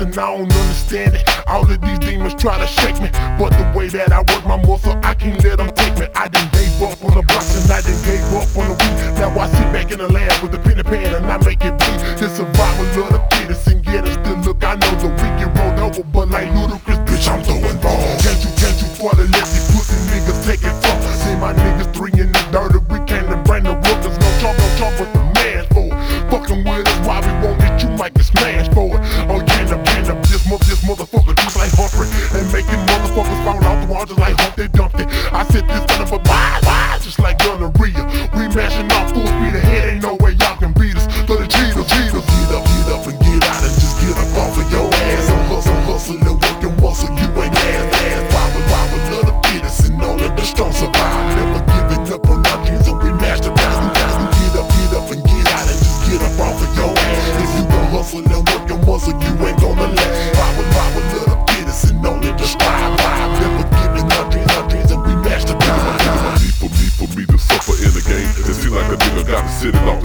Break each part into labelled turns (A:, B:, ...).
A: and I don't understand it. All of these demons try to shake me, but the way that I work my muscle, I can't let them take me. I done gave up on the blocks and I done gave up on the weed. Now I sit back in the lab with a pen and pad and I make it bleed. The survival of the fittest and get us still look. I know the weekend rolled over, but like Ludacris, bitch, I'm throwing balls. Can't you, can't you for the lefty pussy niggas won't hit you might get smashed for it. Oh yeah, the up this mother, this motherfucker just like Humphrey and making motherfuckers fall off the wall just like Humpty Dumpty. I said this son of a bye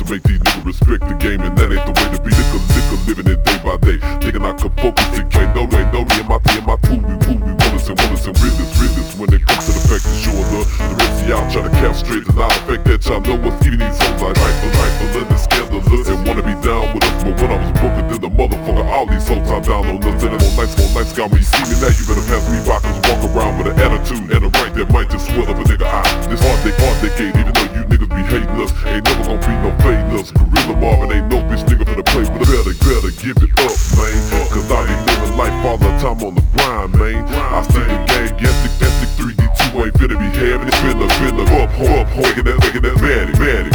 B: make these niggas respect the game, and that ain't the way to be. Nigga, nigga living it day by day. Thinking I could focus, it ain't no, ain't no, me and my team, my two, we woo, we willis and willis and realist, realist. When it comes to the fact that showing love, the rest of y'all try to castrate the out effect that y'all know what's even these hoes like rifle, rifle, and the scandalous, and wanna be down with us. But when I was broken, then the motherfucker, all these hoes time down on us, and more nice, more nice guy. When you see me now, you better pass me by, cause walk around with an attitude and a rank that might just swell up a nigga eye. This hard day, hard decade, even though you niggas be hating us, ain't never gonna be no fading us. Gorilla Marvin ain't no bitch nigga for the play with a better, better give it up, man. Cause I be living life all the time on the grind, man. I see the gang, Ethnic, Ethnic 3D2 ain't finna be having it, finna, finna, up, up, making that, making that, manny, manny, bitch,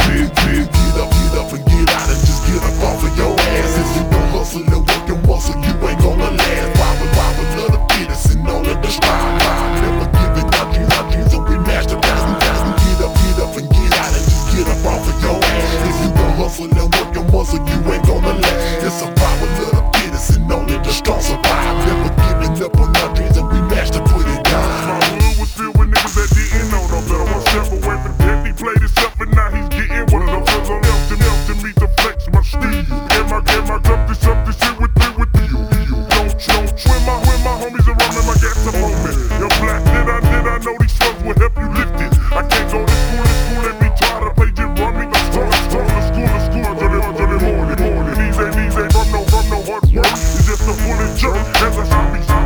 B: bitch.
A: Get up, the bullet jerk as a zombie.